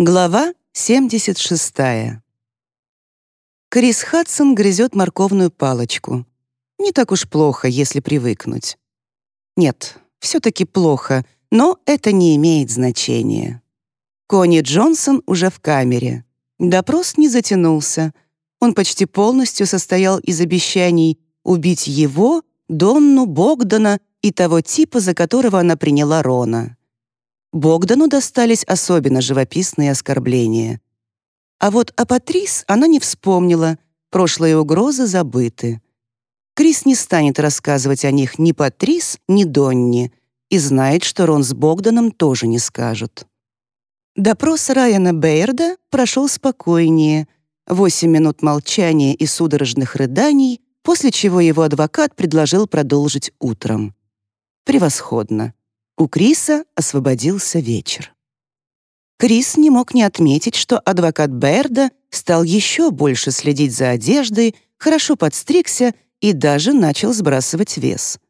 Глава 76. Крис Хадсон грызет морковную палочку. Не так уж плохо, если привыкнуть. Нет, все-таки плохо, но это не имеет значения. Кони Джонсон уже в камере. Допрос не затянулся. Он почти полностью состоял из обещаний убить его, Донну, Богдана и того типа, за которого она приняла Рона. Богдану достались особенно живописные оскорбления. А вот о Патрис она не вспомнила, прошлые угрозы забыты. Крис не станет рассказывать о них ни Патрис, ни Донни, и знает, что Рон с Богданом тоже не скажут. Допрос Райана Бейерда прошел спокойнее. Восемь минут молчания и судорожных рыданий, после чего его адвокат предложил продолжить утром. Превосходно. У Криса освободился вечер. Крис не мог не отметить, что адвокат Берда стал еще больше следить за одеждой, хорошо подстригся и даже начал сбрасывать вес.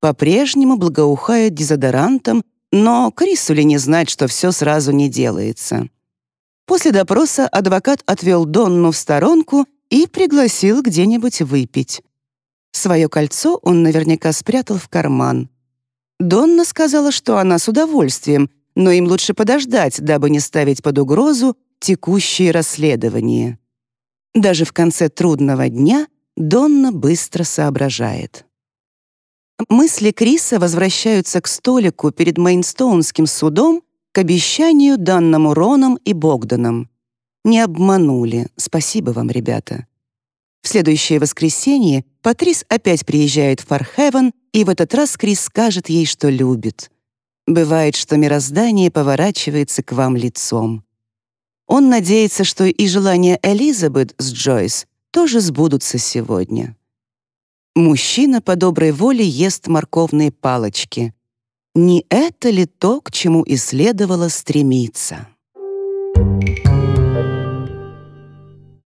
По-прежнему благоухает дезодорантом, но Крису ли не знать, что все сразу не делается. После допроса адвокат отвел Донну в сторонку и пригласил где-нибудь выпить. Свое кольцо он наверняка спрятал в карман. Донна сказала, что она с удовольствием, но им лучше подождать, дабы не ставить под угрозу текущие расследования. Даже в конце трудного дня Донна быстро соображает. Мысли Криса возвращаются к столику перед Мейнстоунским судом к обещанию данному Роном и Богданом. Не обманули, спасибо вам, ребята. В следующее воскресенье Патрис опять приезжает в Фархевен, и в этот раз Крис скажет ей, что любит. Бывает, что мироздание поворачивается к вам лицом. Он надеется, что и желания Элизабет с Джойс тоже сбудутся сегодня. Мужчина по доброй воле ест морковные палочки. Не это ли то, к чему и следовало стремиться?